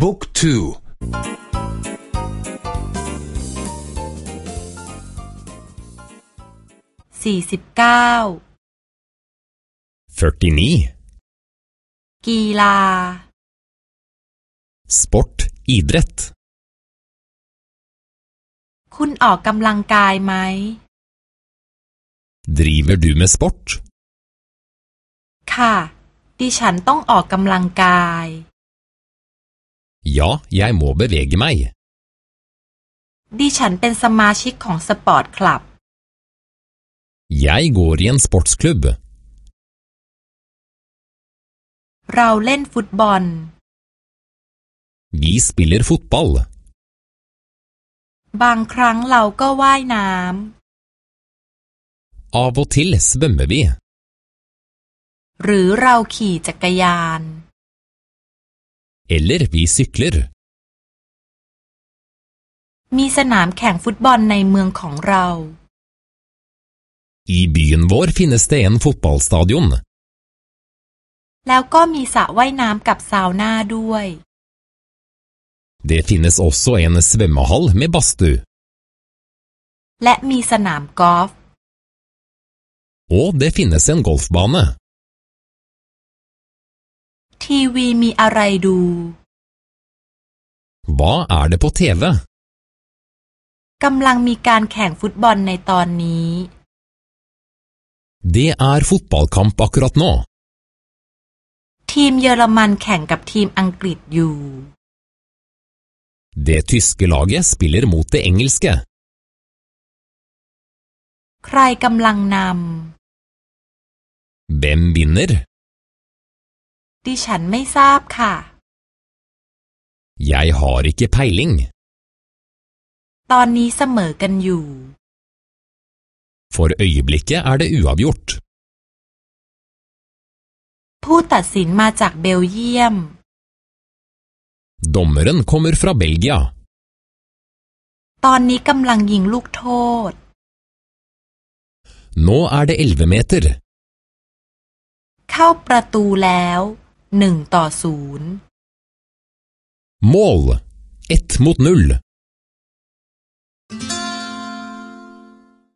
บุ๊กทูสี่สิบเก้ากีฬา sport idrett คุณออกกำลังกายไหม Driver du med sport? ค่ะ ดิฉันต้องออกกำลังกาย Ja, jeg må bevege meg. ดิฉันเป็นสมาชิกของสปอร์ตคลับ Jeg går i en sportsklubb. เราเล่นฟุตบอล Vi spiller fotball. บางครั้งเราก็ว่ายน้ำ Av og til svømmer vi. หรือเราขี่จักรยาน Eller vi sykler. มีสนามแข่งฟุตบอลในเมืองของเรา I byen vår finnes det en fotballstadion. แล้วก็มีสระว่ายน้ำกับซาวน่าด้วย Det finnes også en svømmehall med badstue. และมีสนามกอล์ฟ Og det finnes en golfbane. ทีวีมีอะไรดู Hva er det på TV? กำลังมีการแข่งฟุตบอลในตอนนี้ Det er fotballkamp akkurat nå. ทีมเยอรมันแข่งกับทีมอังกฤษอยู่ Det tyske laget spiller mot det engelske. ใครกำลังนำ Hvem vinner? ดิฉันไม่ทราบค่ะ Jeg har ikke peiling. ตอนนี้เสมอกันอยู่ For øyeblikket er det uavgjort. ผู้ตัดสินมาจากเบลเยียม Dommeren kommer fra Belgia. ตอนนี้กำลังยิงลูกโทษ Nå er det 11 meter. เข้าประตูแล้ว หนึ่งต่อศูนย์ Mål! Ett mot null.